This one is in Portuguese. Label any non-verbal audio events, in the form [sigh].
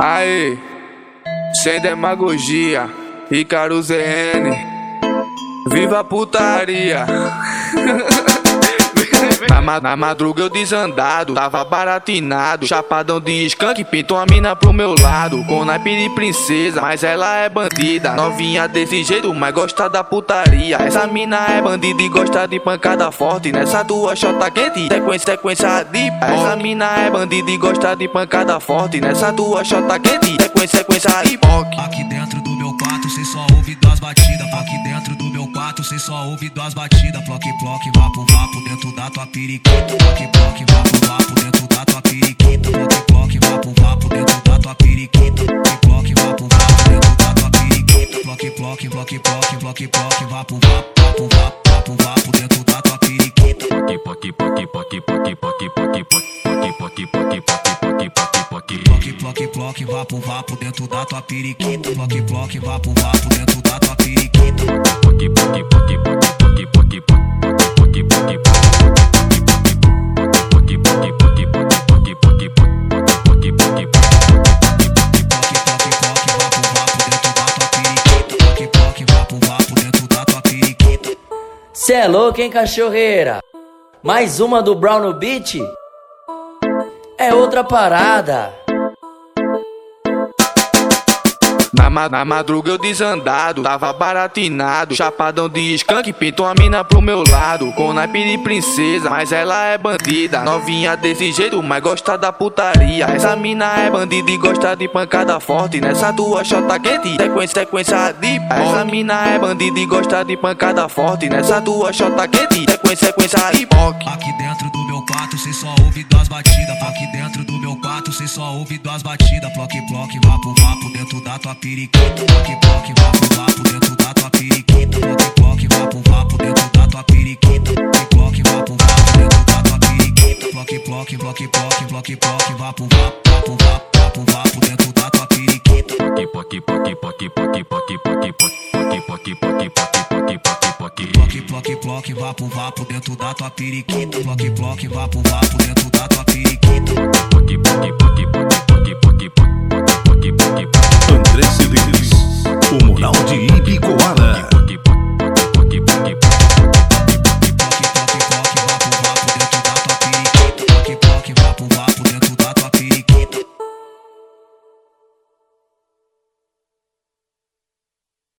Aí, sem demagogia, Icaro ZN, viva a putaria. [laughs] Na, ma na madruga eu desandado, tava baratinado. Chapadão de skunk, pintou a mina pro meu lado. Com naipe de princesa, mas ela é bandida. Novinha desse jeito, mas gosta da putaria. Essa mina é bandida e gosta de pancada forte. Nessa tua chota quente, sequência, sequência de pó Essa mina é bandida e gosta de pancada forte. Nessa tua chota quente, sequência, sequência de pó Aqui dentro do meu quarto cê só ouve duas batidas. Aqui dentro do meu quarto cê só ouve duas batidas Ploque, ploque, vapo, vapo dentro da tua periquita Ploque, ploque, vapo, vapo dentro da tua periquita Ploque, ploque, vapo, vapo dentro da tua periquita ploque, vapo, vapo dentro da tua periquita Ploque, ploque, ploque, ploque, ploque, ploque, vapo, vapo, vapo, vapo, vapo, dentro da tua periquita poque, poque, poque, poque, poque, poque, poque, poque, poque. Ploque, ploque, ploque, vapo, vapo dentro da tua periquita Ploque, ploque, vapo, vapo dentro da tua periquita Cê é louco, hein, cachorreira? Mais uma do Brown no Beat? É outra parada. Na, ma na madruga eu desandado, tava baratinado. Chapadão de skunk, pintou a mina pro meu lado. Com naipe de princesa, mas ela é bandida. Novinha desse jeito, mas gosta da putaria. Essa mina é bandida e gosta de pancada forte. Nessa tua chota quente, sequência, sequência de pó Essa mina é bandida e gosta de pancada forte. Nessa tua chota quente, sequência, sequência de pó Aqui dentro do meu quarto cê só ouve duas batidas. Aqui dentro do meu quarto cê só ouve duas batidas. Ploque, ploque, vapo, vapo dentro da tua periquita, vá poque, vapo vapo dentro da tua periquita, vá poque, vapo vapo dentro da tua periquita, vá poque, vapo vapo dentro da tua periquita, poque poque, poque poque, poque poque, vapo vapo, vapo vapo, vapo vapo dentro da tua periquita, poque poque, poque poque, poque poque, poque poque, poque poque, poque poque Ploque, ploque, ploque, vapo, vapo dentro da tua periquita. Ploque, ploque, vapo, vapo dentro da tua periquita. Ploque, ploque, Não de Libicoara.